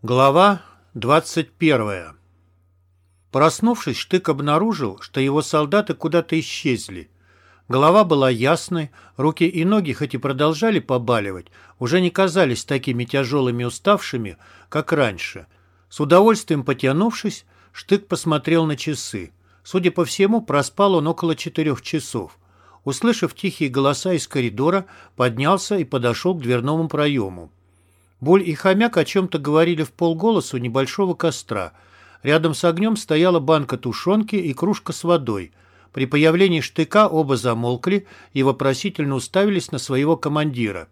Глава 21 Проснувшись, Штык обнаружил, что его солдаты куда-то исчезли. Голова была ясной, руки и ноги, хоть и продолжали побаливать, уже не казались такими тяжелыми уставшими, как раньше. С удовольствием потянувшись, Штык посмотрел на часы. Судя по всему, проспал он около четырех часов. Услышав тихие голоса из коридора, поднялся и подошел к дверному проему. Буль и хомяк о чем-то говорили в полголоса у небольшого костра. Рядом с огнем стояла банка тушенки и кружка с водой. При появлении штыка оба замолкли и вопросительно уставились на своего командира.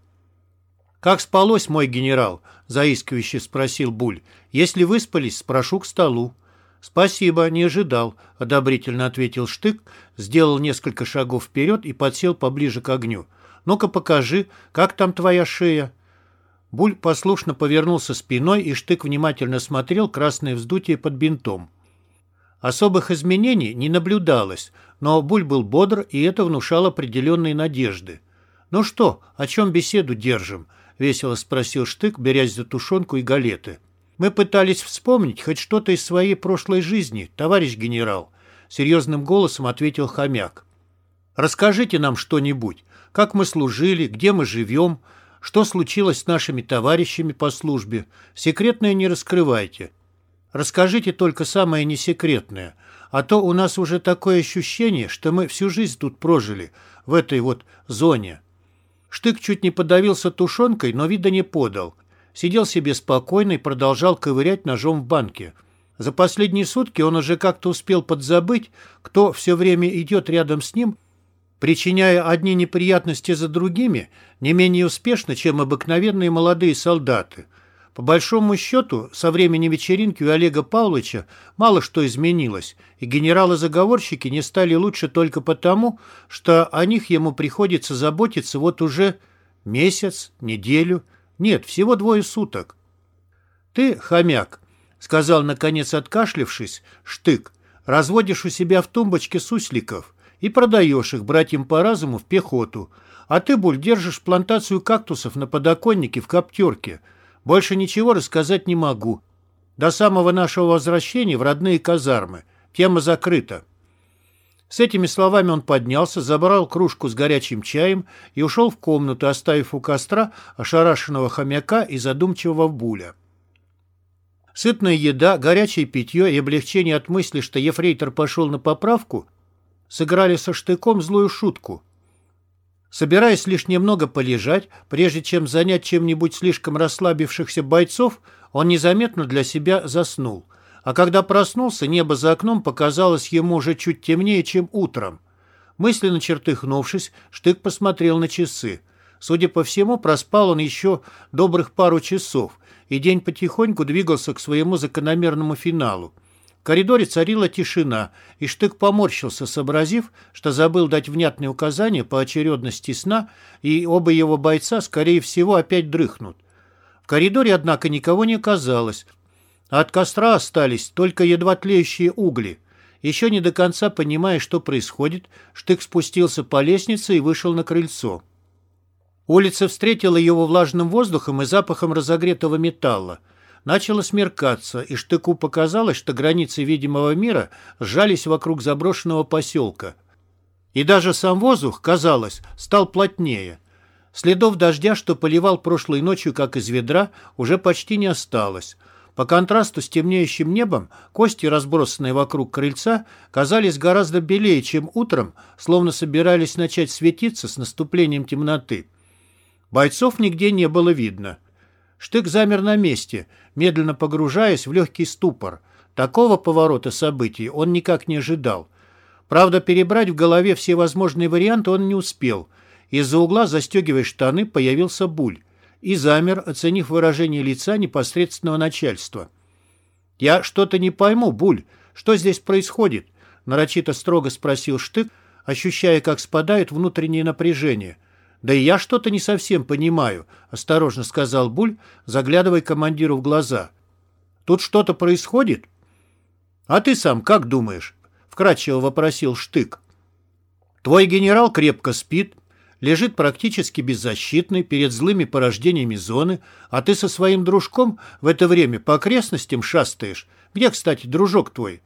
«Как спалось, мой генерал?» – заискивающе спросил Буль. «Если выспались, спрошу к столу». «Спасибо, не ожидал», – одобрительно ответил Штык, сделал несколько шагов вперед и подсел поближе к огню. «Ну-ка покажи, как там твоя шея?» Буль послушно повернулся спиной, и Штык внимательно смотрел красное вздутие под бинтом. Особых изменений не наблюдалось, но Буль был бодр, и это внушало определенные надежды. «Ну что, о чем беседу держим?» — весело спросил Штык, берясь за тушенку и галеты. «Мы пытались вспомнить хоть что-то из своей прошлой жизни, товарищ генерал», — серьезным голосом ответил хомяк. «Расскажите нам что-нибудь. Как мы служили, где мы живем, что случилось с нашими товарищами по службе? Секретное не раскрывайте. Расскажите только самое несекретное. А то у нас уже такое ощущение, что мы всю жизнь тут прожили, в этой вот зоне. Штык чуть не подавился тушенкой, но вида не подал. Сидел себе спокойно и продолжал ковырять ножом в банке. За последние сутки он уже как-то успел подзабыть, кто все время идет рядом с ним причиняя одни неприятности за другими, не менее успешно, чем обыкновенные молодые солдаты. По большому счету, со времени вечеринки у Олега Павловича мало что изменилось, и генералы-заговорщики не стали лучше только потому, что о них ему приходится заботиться вот уже месяц, неделю, нет, всего двое суток. «Ты, хомяк», — сказал, наконец откашлившись, штык, «разводишь у себя в тумбочке сусликов и продаешь их братьям по разуму в пехоту. А ты, Буль, держишь плантацию кактусов на подоконнике в коптерке. Больше ничего рассказать не могу. До самого нашего возвращения в родные казармы. Тема закрыта». С этими словами он поднялся, забрал кружку с горячим чаем и ушел в комнату, оставив у костра ошарашенного хомяка и задумчивого буля. Сытная еда, горячее питье и облегчение от мысли, что ефрейтор пошел на поправку, сыграли со штыком злую шутку. Собираясь лишь немного полежать, прежде чем занять чем-нибудь слишком расслабившихся бойцов, он незаметно для себя заснул. А когда проснулся, небо за окном показалось ему уже чуть темнее, чем утром. Мысленно чертыхнувшись, Штык посмотрел на часы. Судя по всему, проспал он еще добрых пару часов, и день потихоньку двигался к своему закономерному финалу коридоре царила тишина, и Штык поморщился, сообразив, что забыл дать внятные указания по очередности сна, и оба его бойца, скорее всего, опять дрыхнут. В коридоре, однако, никого не оказалось, а от костра остались только едва тлеющие угли. Еще не до конца понимая, что происходит, Штык спустился по лестнице и вышел на крыльцо. Улица встретила его влажным воздухом и запахом разогретого металла. Начало смеркаться, и Штыку показалось, что границы видимого мира сжались вокруг заброшенного поселка. И даже сам воздух, казалось, стал плотнее. Следов дождя, что поливал прошлой ночью, как из ведра, уже почти не осталось. По контрасту с темнеющим небом, кости, разбросанные вокруг крыльца, казались гораздо белее, чем утром, словно собирались начать светиться с наступлением темноты. Бойцов нигде не было видно. Штык замер на месте, медленно погружаясь в легкий ступор. Такого поворота событий он никак не ожидал. Правда, перебрать в голове все возможные варианты он не успел. Из-за угла, застегивая штаны, появился Буль и замер, оценив выражение лица непосредственного начальства. «Я что-то не пойму, Буль. Что здесь происходит?» нарочито строго спросил Штык, ощущая, как спадает внутреннее напряжение – «Да и я что-то не совсем понимаю», — осторожно сказал Буль, заглядывая командиру в глаза. «Тут что-то происходит?» «А ты сам как думаешь?» — вкратчиво вопросил Штык. «Твой генерал крепко спит, лежит практически беззащитный перед злыми порождениями зоны, а ты со своим дружком в это время по окрестностям шастаешь. Где, кстати, дружок твой?»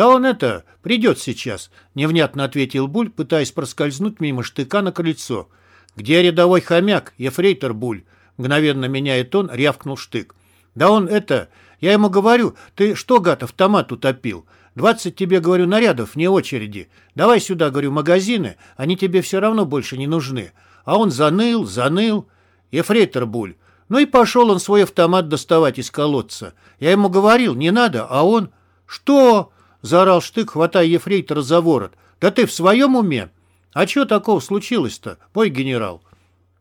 «Да он это, придет сейчас», — невнятно ответил Буль, пытаясь проскользнуть мимо штыка на крыльцо. «Где рядовой хомяк, ефрейтор Буль?» — мгновенно меняя тон, рявкнул штык. «Да он это... Я ему говорю, ты что, гад, автомат утопил? Двадцать тебе, говорю, нарядов вне очереди. Давай сюда, говорю, магазины, они тебе все равно больше не нужны. А он заныл, заныл. Ефрейтор Буль. Ну и пошел он свой автомат доставать из колодца. Я ему говорил, не надо, а он... Что? Заорал Штык, хватая ефрейтора за ворот. Да ты в своем уме? А что такого случилось-то, мой генерал?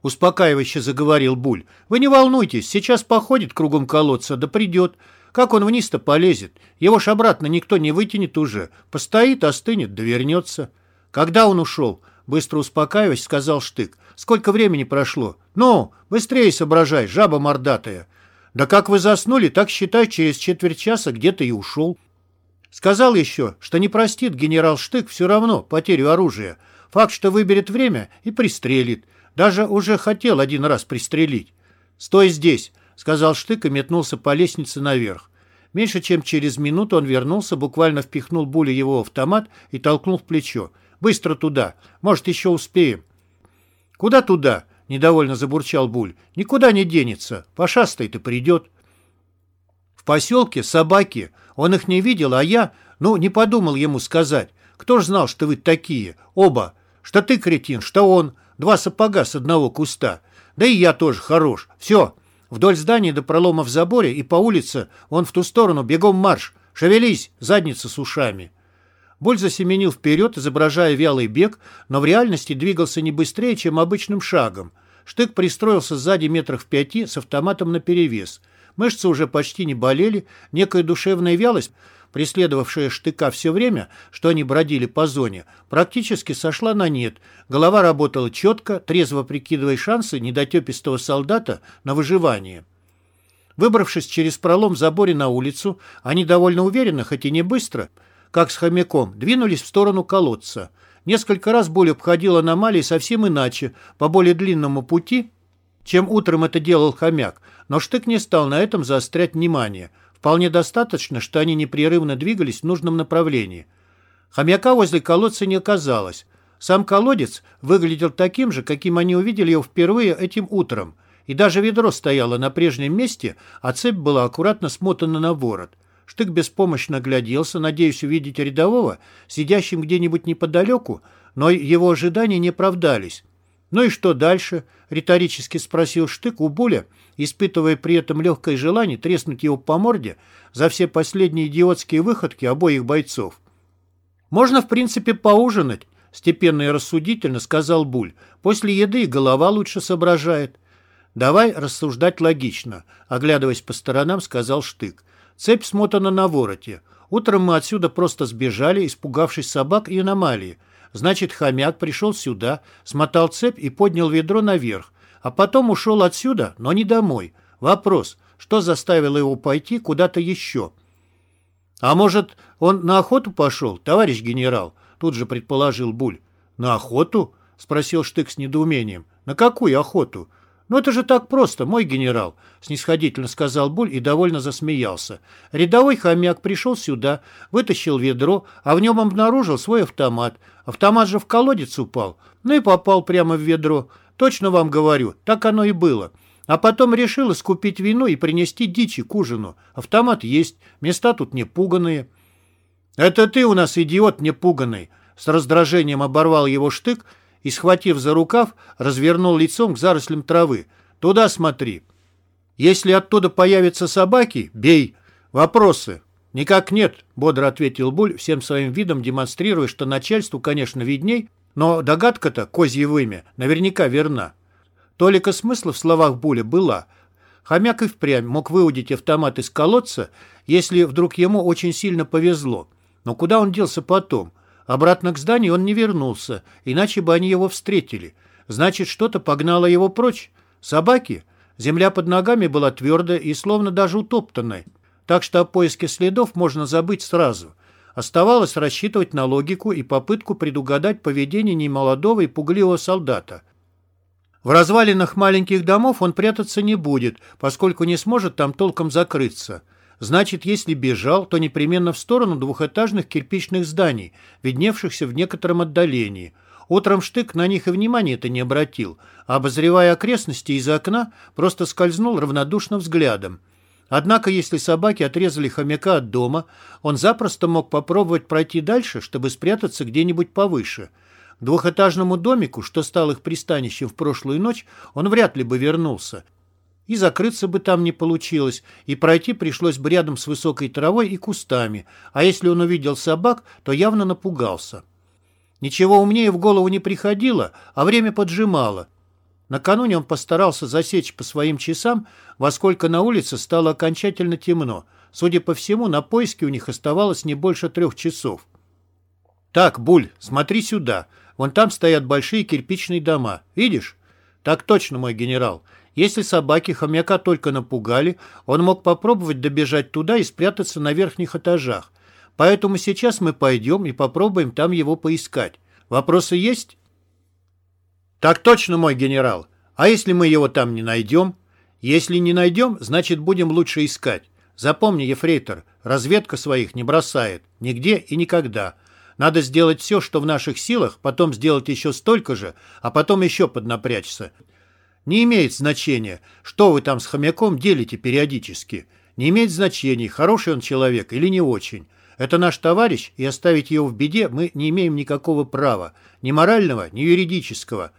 Успокаивающе заговорил Буль. Вы не волнуйтесь, сейчас походит кругом колодца, да придет. Как он вниз-то полезет? Его ж обратно никто не вытянет уже. Постоит, остынет, да вернется. Когда он ушел? Быстро успокаиваясь, сказал Штык. Сколько времени прошло? Ну, быстрее соображай, жаба мордатая. Да как вы заснули, так считай, через четверть часа где-то и ушел. Сказал еще, что не простит генерал Штык все равно потерю оружия. Факт, что выберет время и пристрелит. Даже уже хотел один раз пристрелить. «Стой здесь», — сказал Штык и метнулся по лестнице наверх. Меньше чем через минуту он вернулся, буквально впихнул Буля его автомат и толкнул в плечо. «Быстро туда. Может, еще успеем». «Куда туда?» — недовольно забурчал Буль. «Никуда не денется. Пошастай-то придет». Поселке собаки. Он их не видел, а я, ну, не подумал ему сказать. Кто ж знал, что вы такие? Оба. Что ты кретин, что он. Два сапога с одного куста. Да и я тоже хорош. Все. Вдоль здания до пролома в заборе и по улице он в ту сторону бегом марш. Шевелись, задница с ушами. Боль засеменил вперед, изображая вялый бег, но в реальности двигался не быстрее, чем обычным шагом. Штык пристроился сзади метрах в пяти с автоматом наперевес. Мышцы уже почти не болели, некая душевная вялость, преследовавшая штыка все время, что они бродили по зоне, практически сошла на нет. Голова работала четко, трезво прикидывая шансы недотепистого солдата на выживание. Выбравшись через пролом в заборе на улицу, они довольно уверенно, хоть и не быстро, как с хомяком, двинулись в сторону колодца. Несколько раз боль обходил аномалии совсем иначе, по более длинному пути, чем утром это делал хомяк, но Штык не стал на этом заострять внимание. Вполне достаточно, что они непрерывно двигались в нужном направлении. Хомяка возле колодца не оказалось. Сам колодец выглядел таким же, каким они увидели его впервые этим утром. И даже ведро стояло на прежнем месте, а цепь была аккуратно смотана на ворот. Штык беспомощно огляделся, надеясь увидеть рядового, сидящим где-нибудь неподалеку, но его ожидания не оправдались. «Ну и что дальше?» — риторически спросил Штык у Буля, испытывая при этом легкое желание треснуть его по морде за все последние идиотские выходки обоих бойцов. «Можно, в принципе, поужинать», — степенно и рассудительно сказал Буль. «После еды голова лучше соображает». «Давай рассуждать логично», — оглядываясь по сторонам, сказал Штык. «Цепь смотана на вороте. Утром мы отсюда просто сбежали, испугавшись собак и аномалии. Значит, хомяк пришел сюда, смотал цепь и поднял ведро наверх, а потом ушел отсюда, но не домой. Вопрос, что заставило его пойти куда-то еще? А может, он на охоту пошел, товарищ генерал? Тут же предположил Буль. На охоту? Спросил Штык с недоумением. На какую охоту? «Ну это же так просто, мой генерал», — снисходительно сказал Буль и довольно засмеялся. Рядовой хомяк пришел сюда, вытащил ведро, а в нем обнаружил свой автомат. Автомат же в колодец упал, ну и попал прямо в ведро. Точно вам говорю, так оно и было. А потом решил искупить вину и принести дичи к ужину. Автомат есть, места тут не пуганые. «Это ты у нас идиот непуганный!» С раздражением оборвал его штык и, схватив за рукав, развернул лицом к зарослям травы. «Туда смотри. Если оттуда появятся собаки, бей. Вопросы?» «Никак нет», — бодро ответил Буль, всем своим видом демонстрируя, что начальству, конечно, видней, но догадка-то, козье вымя, наверняка верна. Толика смысла в словах Буля была. Хомяк и впрямь мог выудить автомат из колодца, если вдруг ему очень сильно повезло. Но куда он делся потом? Обратно к зданию он не вернулся, иначе бы они его встретили. Значит, что-то погнало его прочь. Собаки? Земля под ногами была твердая и словно даже утоптанной. Так что о поиске следов можно забыть сразу. Оставалось рассчитывать на логику и попытку предугадать поведение немолодого и пугливого солдата. В развалинах маленьких домов он прятаться не будет, поскольку не сможет там толком закрыться. Значит, если бежал, то непременно в сторону двухэтажных кирпичных зданий, видневшихся в некотором отдалении. Утром Штык на них и внимания это не обратил, а, обозревая окрестности из окна, просто скользнул равнодушным взглядом. Однако, если собаки отрезали хомяка от дома, он запросто мог попробовать пройти дальше, чтобы спрятаться где-нибудь повыше. К двухэтажному домику, что стал их пристанищем в прошлую ночь, он вряд ли бы вернулся. И закрыться бы там не получилось, и пройти пришлось бы рядом с высокой травой и кустами, а если он увидел собак, то явно напугался. Ничего умнее в голову не приходило, а время поджимало – Накануне он постарался засечь по своим часам, во сколько на улице стало окончательно темно. Судя по всему, на поиски у них оставалось не больше трех часов. «Так, Буль, смотри сюда. Вон там стоят большие кирпичные дома. Видишь?» «Так точно, мой генерал. Если собаки хомяка только напугали, он мог попробовать добежать туда и спрятаться на верхних этажах. Поэтому сейчас мы пойдем и попробуем там его поискать. Вопросы есть?» «Так точно, мой генерал. А если мы его там не найдем?» «Если не найдем, значит, будем лучше искать. Запомни, ефрейтор, разведка своих не бросает. Нигде и никогда. Надо сделать все, что в наших силах, потом сделать еще столько же, а потом еще поднапрячься. Не имеет значения, что вы там с хомяком делите периодически. Не имеет значения, хороший он человек или не очень. Это наш товарищ, и оставить его в беде мы не имеем никакого права. Ни морального, ни юридического.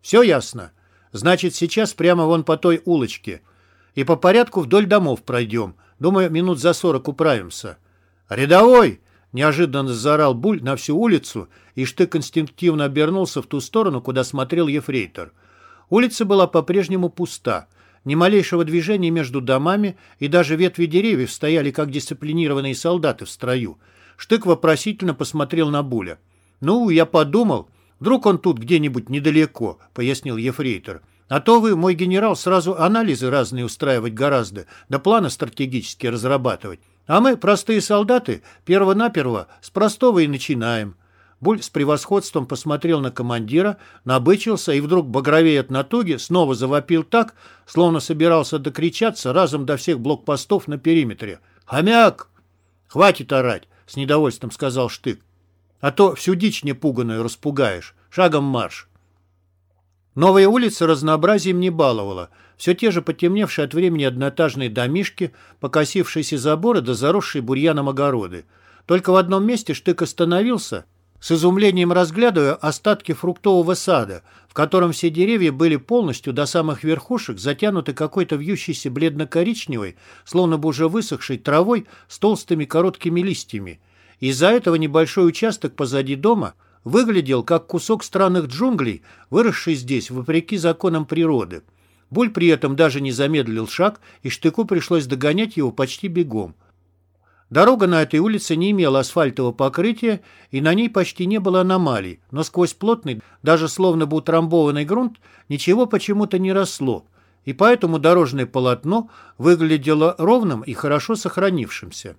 Все ясно? Значит, сейчас прямо вон по той улочке. И по порядку вдоль домов пройдем. Думаю, минут за сорок управимся. «Рядовой!» — неожиданно заорал Буль на всю улицу, и Штык инстинктивно обернулся в ту сторону, куда смотрел ефрейтор. Улица была по-прежнему пуста. Ни малейшего движения между домами, и даже ветви деревьев стояли, как дисциплинированные солдаты в строю. Штык вопросительно посмотрел на Буля. «Ну, я подумал, Вдруг он тут где-нибудь недалеко», — пояснил ефрейтор. «А то вы, мой генерал, сразу анализы разные устраивать гораздо, да планы стратегически разрабатывать. А мы, простые солдаты, перво-наперво с простого и начинаем». Буль с превосходством посмотрел на командира, набычился и вдруг, багровея от натуги, снова завопил так, словно собирался докричаться разом до всех блокпостов на периметре. «Хомяк!» «Хватит орать!» — с недовольством сказал Штык. А то всю дичь непуганную распугаешь. Шагом марш. Новая улица разнообразием не баловала. Все те же потемневшие от времени одноэтажные домишки, покосившиеся заборы да заросшие бурьяном огороды. Только в одном месте Штык остановился, с изумлением разглядывая остатки фруктового сада, в котором все деревья были полностью до самых верхушек затянуты какой-то вьющейся бледно-коричневой, словно бы уже высохшей травой с толстыми короткими листьями. Из-за этого небольшой участок позади дома выглядел как кусок странных джунглей, выросший здесь вопреки законам природы. Буль при этом даже не замедлил шаг, и Штыку пришлось догонять его почти бегом. Дорога на этой улице не имела асфальтового покрытия, и на ней почти не было аномалий, но сквозь плотный, даже словно бы утрамбованный грунт, ничего почему-то не росло, и поэтому дорожное полотно выглядело ровным и хорошо сохранившимся.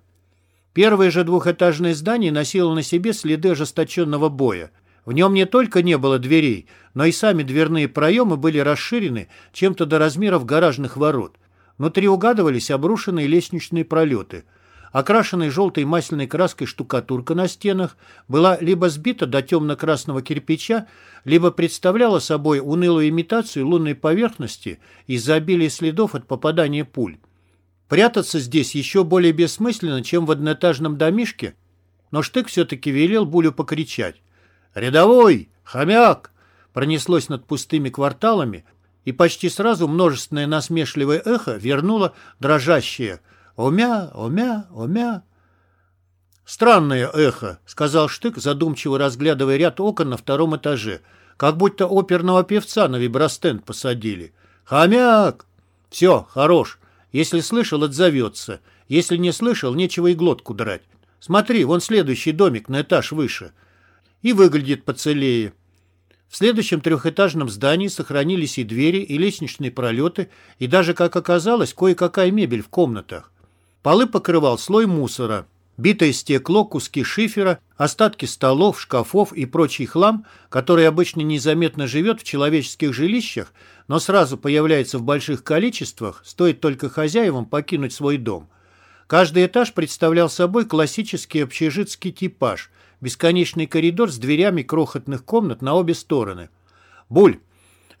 Первое же двухэтажное здание носило на себе следы ожесточенного боя. В нем не только не было дверей, но и сами дверные проемы были расширены чем-то до размеров гаражных ворот. Внутри угадывались обрушенные лестничные пролеты. Окрашенная желтой масляной краской штукатурка на стенах была либо сбита до темно-красного кирпича, либо представляла собой унылую имитацию лунной поверхности из-за обилия следов от попадания пуль. Прятаться здесь еще более бессмысленно, чем в одноэтажном домишке, но Штык все-таки велел Булю покричать. «Рядовой! Хомяк!» Пронеслось над пустыми кварталами, и почти сразу множественное насмешливое эхо вернуло дрожащее «Омя! Омя! Омя!» «Странное эхо», — сказал Штык, задумчиво разглядывая ряд окон на втором этаже, как будто оперного певца на вибростенд посадили. «Хомяк!» «Все, хорош. Если слышал, отзовется. Если не слышал, нечего и глотку драть. Смотри, вон следующий домик на этаж выше. И выглядит поцелее. В следующем трехэтажном здании сохранились и двери, и лестничные пролеты, и даже, как оказалось, кое-какая мебель в комнатах. Полы покрывал слой мусора. Битое стекло, куски шифера, остатки столов, шкафов и прочий хлам, который обычно незаметно живет в человеческих жилищах, но сразу появляется в больших количествах, стоит только хозяевам покинуть свой дом. Каждый этаж представлял собой классический общежитский типаж, бесконечный коридор с дверями крохотных комнат на обе стороны. «Буль,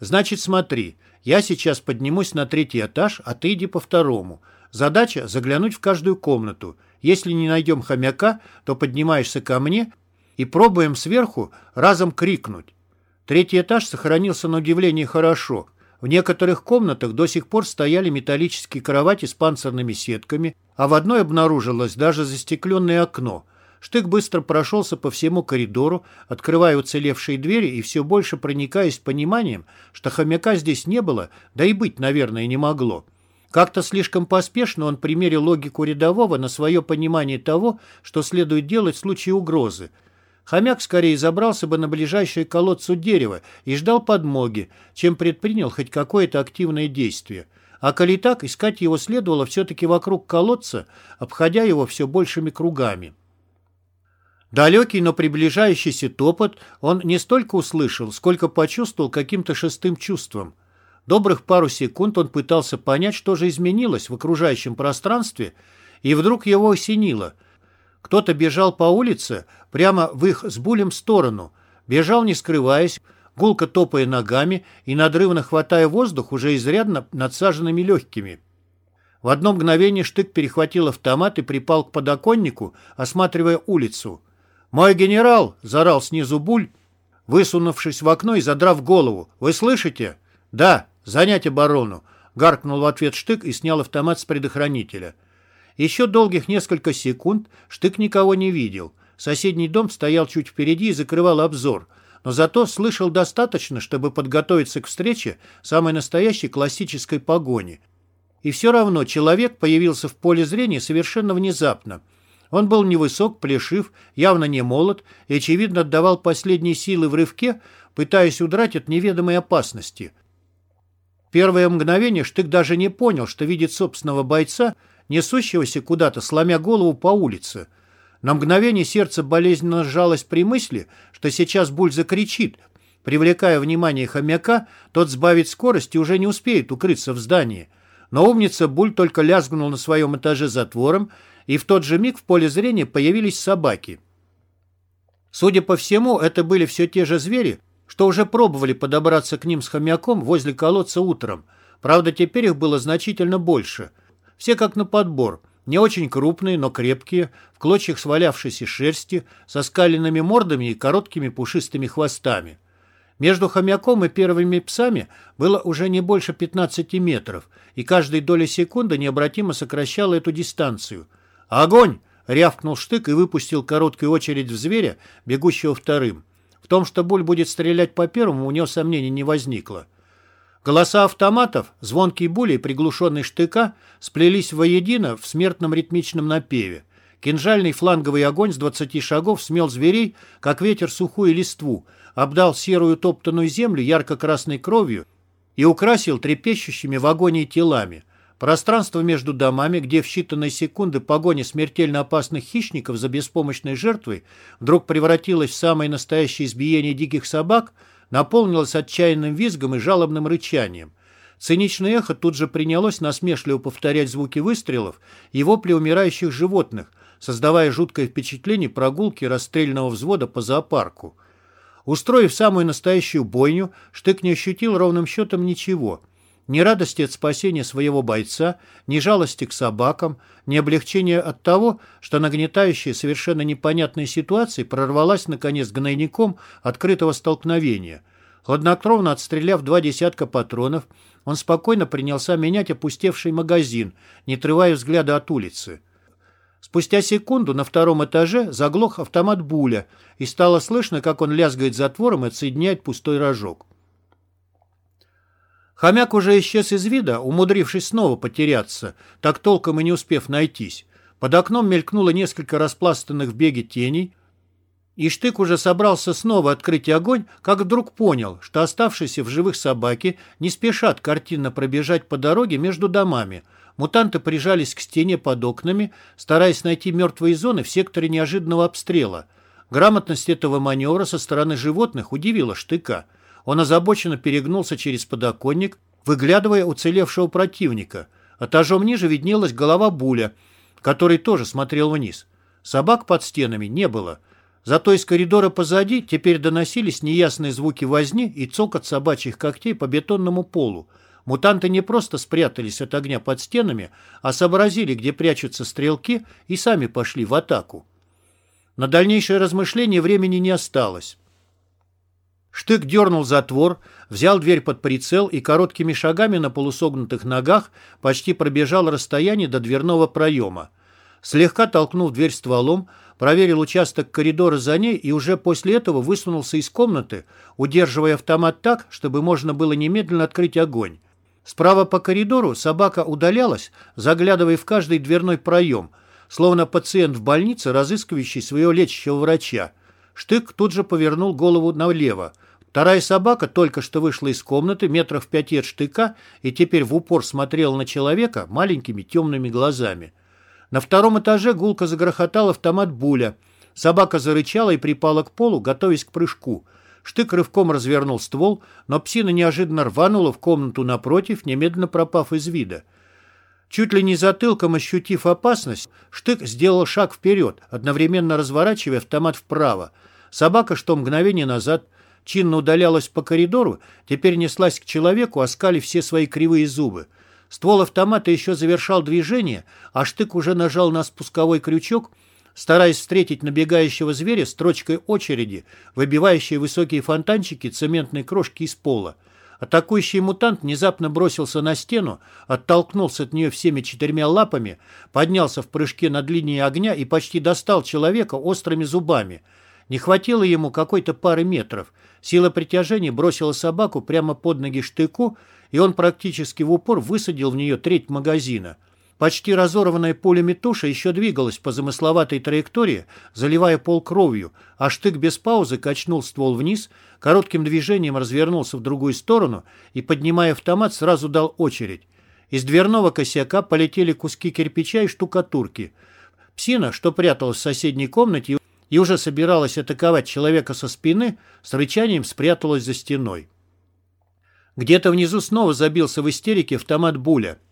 значит смотри, я сейчас поднимусь на третий этаж, а ты иди по второму. Задача – заглянуть в каждую комнату – если не найдем хомяка, то поднимаешься ко мне и пробуем сверху разом крикнуть. Третий этаж сохранился на удивление хорошо. В некоторых комнатах до сих пор стояли металлические кровати с панцирными сетками, а в одной обнаружилось даже застекленное окно. Штык быстро прошелся по всему коридору, открывая уцелевшие двери и все больше проникаясь пониманием, что хомяка здесь не было, да и быть, наверное, не могло. Как-то слишком поспешно он примерил логику рядового на свое понимание того, что следует делать в случае угрозы. Хомяк скорее забрался бы на ближайшее колодцу дерева и ждал подмоги, чем предпринял хоть какое-то активное действие. А коли так, искать его следовало все-таки вокруг колодца, обходя его все большими кругами. Далекий, но приближающийся топот он не столько услышал, сколько почувствовал каким-то шестым чувством – Добрых пару секунд он пытался понять, что же изменилось в окружающем пространстве, и вдруг его осенило. Кто-то бежал по улице прямо в их с Булем сторону, бежал не скрываясь, гулко топая ногами и надрывно хватая воздух уже изрядно надсаженными легкими. В одно мгновение Штык перехватил автомат и припал к подоконнику, осматривая улицу. «Мой генерал!» — заорал снизу Буль, высунувшись в окно и задрав голову. «Вы слышите?» «Да!» «Занять оборону!» — гаркнул в ответ Штык и снял автомат с предохранителя. Еще долгих несколько секунд Штык никого не видел. Соседний дом стоял чуть впереди и закрывал обзор, но зато слышал достаточно, чтобы подготовиться к встрече самой настоящей классической погони. И все равно человек появился в поле зрения совершенно внезапно. Он был невысок, плешив, явно не молод и, очевидно, отдавал последние силы в рывке, пытаясь удрать от неведомой опасности — Первое мгновение Штык даже не понял, что видит собственного бойца, несущегося куда-то, сломя голову по улице. На мгновение сердце болезненно сжалось при мысли, что сейчас Буль закричит. Привлекая внимание хомяка, тот сбавит скорость и уже не успеет укрыться в здании. Но умница Буль только лязгнул на своем этаже затвором, и в тот же миг в поле зрения появились собаки. Судя по всему, это были все те же звери, что уже пробовали подобраться к ним с хомяком возле колодца утром. Правда, теперь их было значительно больше. Все как на подбор. Не очень крупные, но крепкие, в клочьях свалявшейся шерсти, со скаленными мордами и короткими пушистыми хвостами. Между хомяком и первыми псами было уже не больше 15 метров, и каждая доля секунды необратимо сокращала эту дистанцию. «Огонь!» — рявкнул штык и выпустил короткую очередь в зверя, бегущего вторым. В том, что Буль будет стрелять по первому, у него сомнений не возникло. Голоса автоматов, звонкий були и приглушенный штыка сплелись воедино в смертном ритмичном напеве. Кинжальный фланговый огонь с двадцати шагов смел зверей, как ветер сухую листву, обдал серую топтанную землю ярко-красной кровью и украсил трепещущими в агонии телами. Пространство между домами, где в считанные секунды погони смертельно опасных хищников за беспомощной жертвой вдруг превратилось в самое настоящее избиение диких собак, наполнилось отчаянным визгом и жалобным рычанием. Циничное эхо тут же принялось насмешливо повторять звуки выстрелов и вопли умирающих животных, создавая жуткое впечатление прогулки расстрельного взвода по зоопарку. Устроив самую настоящую бойню, Штык не ощутил ровным счетом ничего – ни радости от спасения своего бойца, ни жалости к собакам, ни облегчения от того, что нагнетающая совершенно непонятная ситуация прорвалась, наконец, гнойником открытого столкновения. Хладнокровно отстреляв два десятка патронов, он спокойно принялся менять опустевший магазин, не отрывая взгляда от улицы. Спустя секунду на втором этаже заглох автомат Буля, и стало слышно, как он лязгает затвором и отсоединяет пустой рожок. Хомяк уже исчез из вида, умудрившись снова потеряться, так толком и не успев найтись. Под окном мелькнуло несколько распластанных в беге теней, и Штык уже собрался снова открыть огонь, как вдруг понял, что оставшиеся в живых собаки не спешат картинно пробежать по дороге между домами. Мутанты прижались к стене под окнами, стараясь найти мертвые зоны в секторе неожиданного обстрела. Грамотность этого маневра со стороны животных удивила Штыка. Он озабоченно перегнулся через подоконник, выглядывая уцелевшего противника. Этажом ниже виднелась голова Буля, который тоже смотрел вниз. Собак под стенами не было. Зато из коридора позади теперь доносились неясные звуки возни и цокот собачьих когтей по бетонному полу. Мутанты не просто спрятались от огня под стенами, а сообразили, где прячутся стрелки, и сами пошли в атаку. На дальнейшее размышление времени не осталось. Штык дернул затвор, взял дверь под прицел и короткими шагами на полусогнутых ногах почти пробежал расстояние до дверного проема. Слегка толкнув дверь стволом, проверил участок коридора за ней и уже после этого высунулся из комнаты, удерживая автомат так, чтобы можно было немедленно открыть огонь. Справа по коридору собака удалялась, заглядывая в каждый дверной проем, словно пациент в больнице, разыскивающий своего лечащего врача. Штык тут же повернул голову налево. Вторая собака только что вышла из комнаты метров пяти от штыка и теперь в упор смотрела на человека маленькими темными глазами. На втором этаже гулко загрохотал автомат Буля. Собака зарычала и припала к полу, готовясь к прыжку – Штык рывком развернул ствол, но псина неожиданно рванула в комнату напротив, немедленно пропав из вида. Чуть ли не затылком ощутив опасность, Штык сделал шаг вперед, одновременно разворачивая автомат вправо. Собака, что мгновение назад чинно удалялась по коридору, теперь неслась к человеку, оскалив все свои кривые зубы. Ствол автомата еще завершал движение, а Штык уже нажал на спусковой крючок — стараясь встретить набегающего зверя строчкой очереди, выбивающей высокие фонтанчики цементной крошки из пола. Атакующий мутант внезапно бросился на стену, оттолкнулся от нее всеми четырьмя лапами, поднялся в прыжке над линией огня и почти достал человека острыми зубами. Не хватило ему какой-то пары метров. Сила притяжения бросила собаку прямо под ноги штыку, и он практически в упор высадил в нее треть магазина — Почти разорванная пулями туша еще двигалась по замысловатой траектории, заливая пол кровью, а штык без паузы качнул ствол вниз, коротким движением развернулся в другую сторону и, поднимая автомат, сразу дал очередь. Из дверного косяка полетели куски кирпича и штукатурки. Псина, что пряталась в соседней комнате и уже собиралась атаковать человека со спины, с рычанием спряталась за стеной. Где-то внизу снова забился в истерике автомат Буля —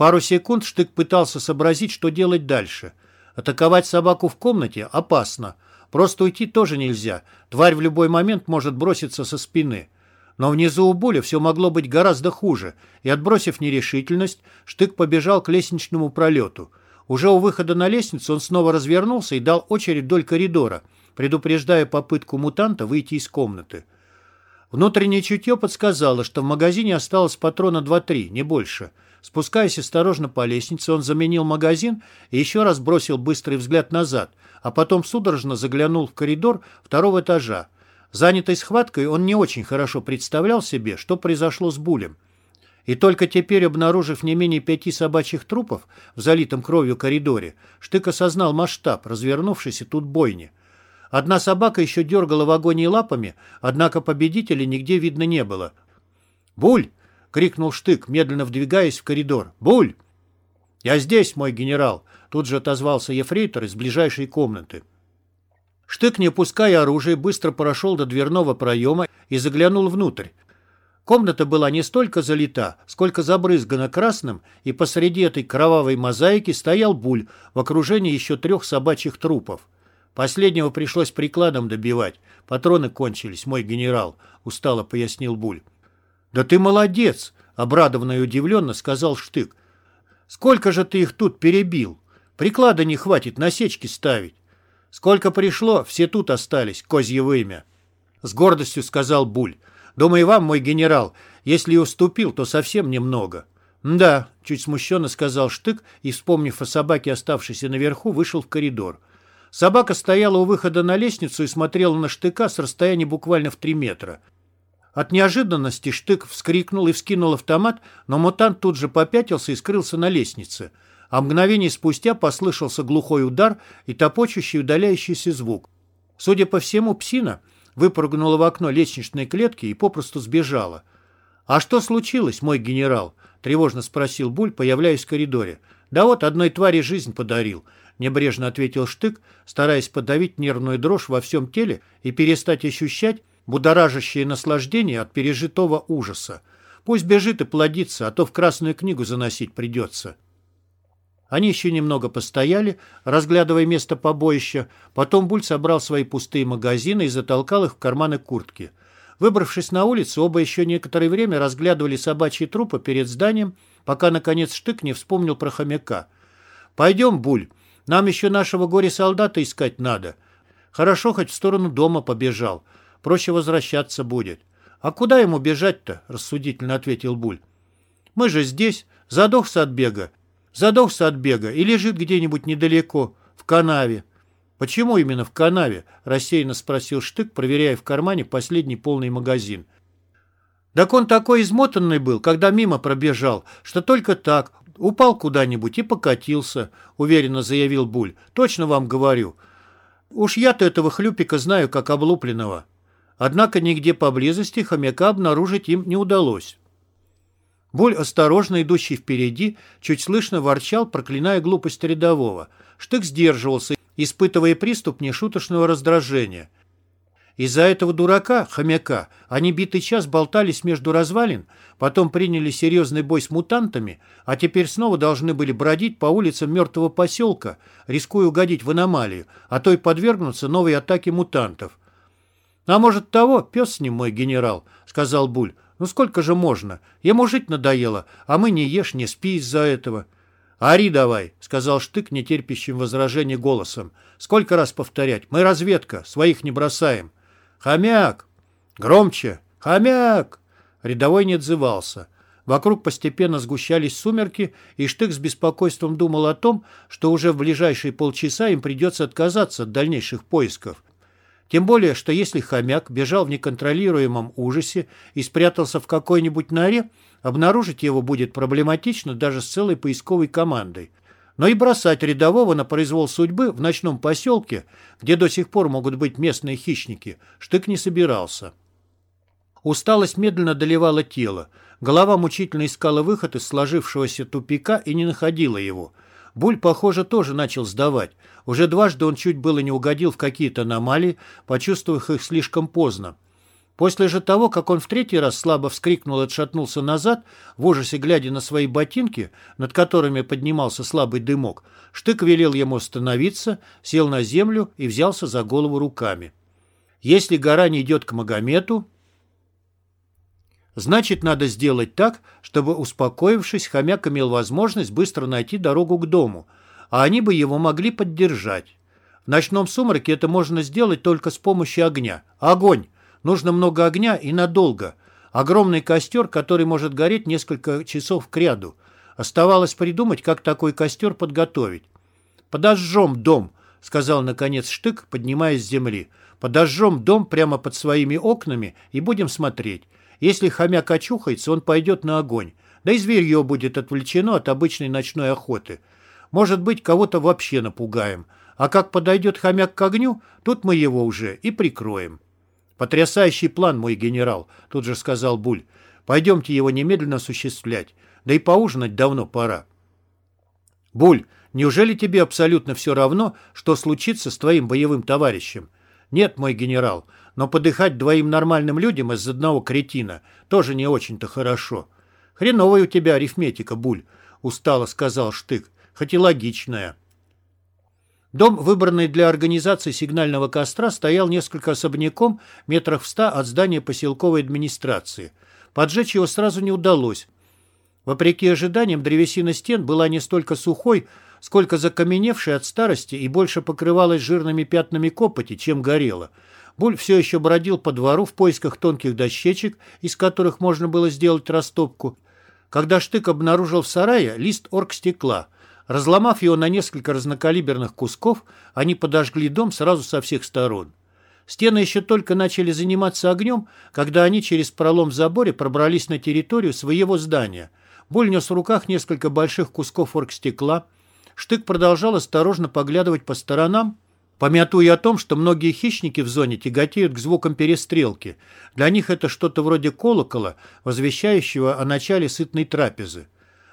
Пару секунд Штык пытался сообразить, что делать дальше. Атаковать собаку в комнате опасно. Просто уйти тоже нельзя. Тварь в любой момент может броситься со спины. Но внизу у Буля все могло быть гораздо хуже, и, отбросив нерешительность, Штык побежал к лестничному пролету. Уже у выхода на лестницу он снова развернулся и дал очередь вдоль коридора, предупреждая попытку мутанта выйти из комнаты. Внутреннее чутье подсказало, что в магазине осталось патрона 2-3, не больше — Спускаясь осторожно по лестнице, он заменил магазин и еще раз бросил быстрый взгляд назад, а потом судорожно заглянул в коридор второго этажа. Занятый схваткой, он не очень хорошо представлял себе, что произошло с Булем. И только теперь, обнаружив не менее пяти собачьих трупов в залитом кровью коридоре, Штык осознал масштаб развернувшейся тут бойни. Одна собака еще дергала в агонии лапами, однако победителя нигде видно не было. «Буль!» — крикнул Штык, медленно вдвигаясь в коридор. «Буль!» «Я здесь, мой генерал!» — тут же отозвался ефрейтор из ближайшей комнаты. Штык, не опуская оружие, быстро прошел до дверного проема и заглянул внутрь. Комната была не столько залита, сколько забрызгана красным, и посреди этой кровавой мозаики стоял Буль в окружении еще трех собачьих трупов. Последнего пришлось прикладом добивать. Патроны кончились, мой генерал, — устало пояснил Буль. «Да ты молодец!» — обрадованно и удивленно сказал Штык. «Сколько же ты их тут перебил? Приклада не хватит насечки ставить. Сколько пришло, все тут остались, козье вымя». С гордостью сказал Буль. «Думаю, вам, мой генерал, если и уступил, то совсем немного». «Да», — чуть смущенно сказал Штык и, вспомнив о собаке, оставшейся наверху, вышел в коридор. Собака стояла у выхода на лестницу и смотрела на Штыка с расстояния буквально в три метра. От неожиданности Штык вскрикнул и вскинул автомат, но мутант тут же попятился и скрылся на лестнице. А мгновение спустя послышался глухой удар и топочущий удаляющийся звук. Судя по всему, псина выпрыгнула в окно лестничной клетки и попросту сбежала. «А что случилось, мой генерал?» — тревожно спросил Буль, появляясь в коридоре. «Да вот, одной твари жизнь подарил», — небрежно ответил Штык, стараясь подавить нервную дрожь во всем теле и перестать ощущать будоражащее наслаждение от пережитого ужаса. Пусть бежит и плодится, а то в Красную книгу заносить придется. Они еще немного постояли, разглядывая место побоища. Потом Буль собрал свои пустые магазины и затолкал их в карманы куртки. Выбравшись на улицу, оба еще некоторое время разглядывали собачьи трупы перед зданием, пока, наконец, Штык не вспомнил про хомяка. «Пойдем, Буль, нам еще нашего горе-солдата искать надо. Хорошо, хоть в сторону дома побежал. Проще возвращаться будет». «А куда ему бежать-то?» — рассудительно ответил Буль. «Мы же здесь. Задохся от бега. Задохся от бега и лежит где-нибудь недалеко, в канаве. «Почему именно в канаве?» – рассеянно спросил Штык, проверяя в кармане последний полный магазин. «Так он такой измотанный был, когда мимо пробежал, что только так, упал куда-нибудь и покатился», – уверенно заявил Буль. «Точно вам говорю. Уж я-то этого хлюпика знаю, как облупленного». Однако нигде поблизости хомяка обнаружить им не удалось. Буль, осторожно идущий впереди, чуть слышно ворчал, проклиная глупость рядового. Штык сдерживался, испытывая приступ нешуточного раздражения. Из-за этого дурака, хомяка, они битый час болтались между развалин, потом приняли серьезный бой с мутантами, а теперь снова должны были бродить по улицам мертвого поселка, рискуя угодить в аномалию, а то и подвергнуться новой атаке мутантов. «А может того, пес с ним мой генерал», — сказал Буль. Ну сколько же можно? Ему жить надоело, а мы не ешь, не спи из-за этого. «Ари давай», — сказал Штык нетерпящим возражений голосом. «Сколько раз повторять? Мы разведка, своих не бросаем». «Хомяк!» «Громче! Хомяк!» Рядовой не отзывался. Вокруг постепенно сгущались сумерки, и Штык с беспокойством думал о том, что уже в ближайшие полчаса им придется отказаться от дальнейших поисков. Тем более, что если хомяк бежал в неконтролируемом ужасе и спрятался в какой-нибудь норе, обнаружить его будет проблематично даже с целой поисковой командой. Но и бросать рядового на произвол судьбы в ночном поселке, где до сих пор могут быть местные хищники, Штык не собирался. Усталость медленно доливала тело. Голова мучительно искала выход из сложившегося тупика и не находила его – Буль, похоже, тоже начал сдавать. Уже дважды он чуть было не угодил в какие-то аномалии, почувствовав их слишком поздно. После же того, как он в третий раз слабо вскрикнул и отшатнулся назад, в ужасе глядя на свои ботинки, над которыми поднимался слабый дымок, Штык велел ему остановиться, сел на землю и взялся за голову руками. Если гора не идет к Магомету, Значит, надо сделать так, чтобы, успокоившись, хомяк имел возможность быстро найти дорогу к дому, а они бы его могли поддержать. В ночном сумраке это можно сделать только с помощью огня. Огонь! Нужно много огня и надолго. Огромный костер, который может гореть несколько часов к ряду. Оставалось придумать, как такой костер подготовить. «Подожжем дом», — сказал наконец Штык, поднимаясь с земли. «Подожжем дом прямо под своими окнами и будем смотреть. Если хомяк очухается, он пойдет на огонь. Да и зверье будет отвлечено от обычной ночной охоты. Может быть, кого-то вообще напугаем. А как подойдет хомяк к огню, тут мы его уже и прикроем. «Потрясающий план, мой генерал», — тут же сказал Буль. «Пойдемте его немедленно осуществлять. Да и поужинать давно пора». «Буль, неужели тебе абсолютно все равно, что случится с твоим боевым товарищем?» «Нет, мой генерал, но подыхать двоим нормальным людям из одного кретина тоже не очень-то хорошо. Хреновая у тебя арифметика, Буль, устало сказал Штык, хоть и логичная. Дом, выбранный для организации сигнального костра, стоял несколько особняком метрах в ста от здания поселковой администрации. Поджечь его сразу не удалось. Вопреки ожиданиям, древесина стен была не столько сухой, сколько закаменевшей от старости и больше покрывалась жирными пятнами копоти, чем горела – Буль все еще бродил по двору в поисках тонких дощечек, из которых можно было сделать растопку, когда Штык обнаружил в сарае лист оргстекла. Разломав его на несколько разнокалиберных кусков, они подожгли дом сразу со всех сторон. Стены еще только начали заниматься огнем, когда они через пролом в заборе пробрались на территорию своего здания. Буль нес в руках несколько больших кусков оргстекла. Штык продолжал осторожно поглядывать по сторонам, помятуя о том, что многие хищники в зоне тяготеют к звукам перестрелки. Для них это что-то вроде колокола, возвещающего о начале сытной трапезы.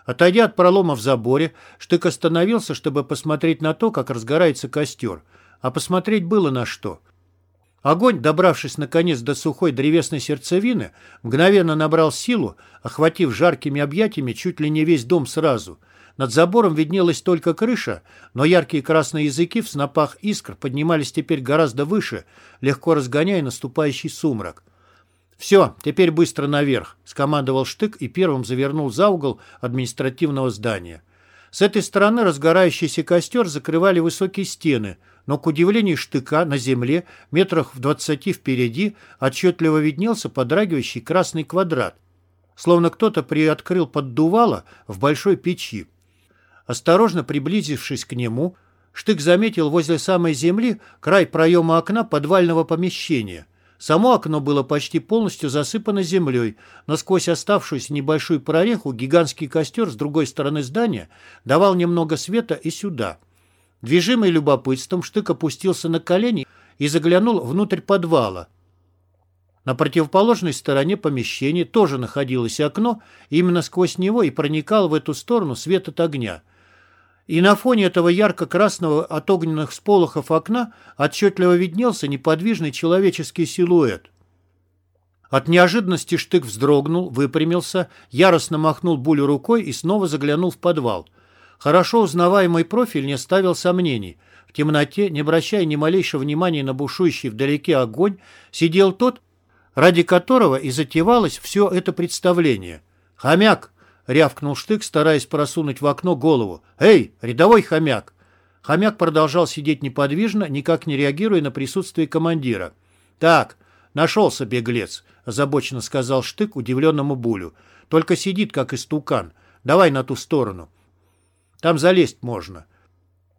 Отойдя от пролома в заборе, Штык остановился, чтобы посмотреть на то, как разгорается костер. А посмотреть было на что. Огонь, добравшись наконец до сухой древесной сердцевины, мгновенно набрал силу, охватив жаркими объятиями чуть ли не весь дом сразу. Над забором виднелась только крыша, но яркие красные языки в снопах искр поднимались теперь гораздо выше, легко разгоняя наступающий сумрак. «Все, теперь быстро наверх», — скомандовал Штык и первым завернул за угол административного здания. С этой стороны разгорающийся костер закрывали высокие стены, но, к удивлению Штыка, на земле, метрах в двадцати впереди, отчетливо виднелся подрагивающий красный квадрат, словно кто-то приоткрыл поддувало в большой печи. Осторожно приблизившись к нему, Штык заметил возле самой земли край проема окна подвального помещения. Само окно было почти полностью засыпано землей, но сквозь оставшуюся небольшую прореху гигантский костер с другой стороны здания давал немного света и сюда. Движимый любопытством, Штык опустился на колени и заглянул внутрь подвала. На противоположной стороне помещения тоже находилось окно, именно сквозь него и проникал в эту сторону свет от огня – и на фоне этого ярко-красного от огненных сполохов окна отчетливо виднелся неподвижный человеческий силуэт. От неожиданности Штык вздрогнул, выпрямился, яростно махнул Булю рукой и снова заглянул в подвал. Хорошо узнаваемый профиль не оставил сомнений. В темноте, не обращая ни малейшего внимания на бушующий вдалеке огонь, сидел тот, ради которого и затевалось все это представление. «Хомяк!» — рявкнул Штык, стараясь просунуть в окно голову. «Эй, рядовой хомяк!» Хомяк продолжал сидеть неподвижно, никак не реагируя на присутствие командира. «Так, нашелся беглец», — озабоченно сказал Штык удивленному Булю. «Только сидит, как истукан. Давай на ту сторону. Там залезть можно».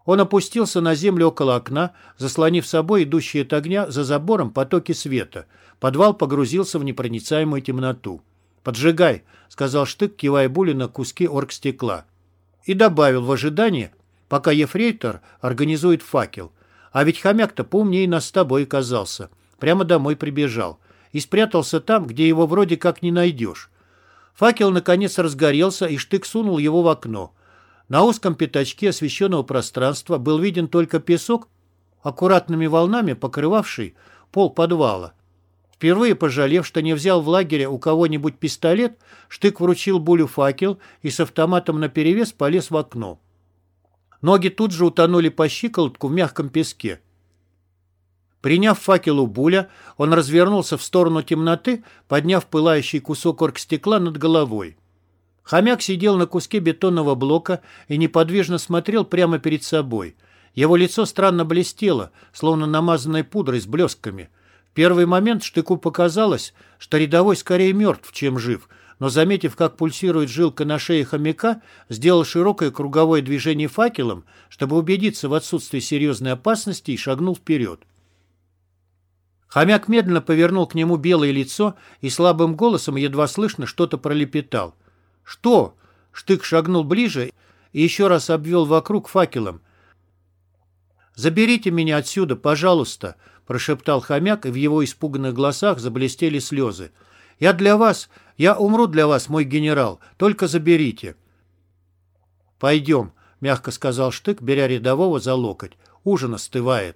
Он опустился на землю около окна, заслонив собой идущие от огня за забором потоки света. Подвал погрузился в непроницаемую темноту. «Поджигай», — сказал Штык, кивая Були на куски оргстекла. И добавил в ожидании, пока ефрейтор организует факел. А ведь хомяк-то поумнее нас с тобой казался. Прямо домой прибежал. И спрятался там, где его вроде как не найдешь. Факел наконец разгорелся, и Штык сунул его в окно. На узком пятачке освещенного пространства был виден только песок, аккуратными волнами покрывавший пол подвала. Впервые пожалев, что не взял в лагере у кого-нибудь пистолет, Штык вручил Булю факел и с автоматом наперевес полез в окно. Ноги тут же утонули по щиколотку в мягком песке. Приняв факел у Буля, он развернулся в сторону темноты, подняв пылающий кусок оргстекла над головой. Хомяк сидел на куске бетонного блока и неподвижно смотрел прямо перед собой. Его лицо странно блестело, словно намазанное пудрой с блестками – первый момент Штыку показалось, что рядовой скорее мертв, чем жив, но, заметив, как пульсирует жилка на шее хомяка, сделал широкое круговое движение факелом, чтобы убедиться в отсутствии серьезной опасности и шагнул вперед. Хомяк медленно повернул к нему белое лицо и слабым голосом едва слышно что-то пролепетал. «Что?» Штык шагнул ближе и еще раз обвел вокруг факелом. «Заберите меня отсюда, пожалуйста», прошептал хомяк, и в его испуганных глазах заблестели слезы. «Я для вас, я умру для вас, мой генерал, только заберите». «Пойдем», — мягко сказал Штык, беря рядового за локоть. «Ужин остывает».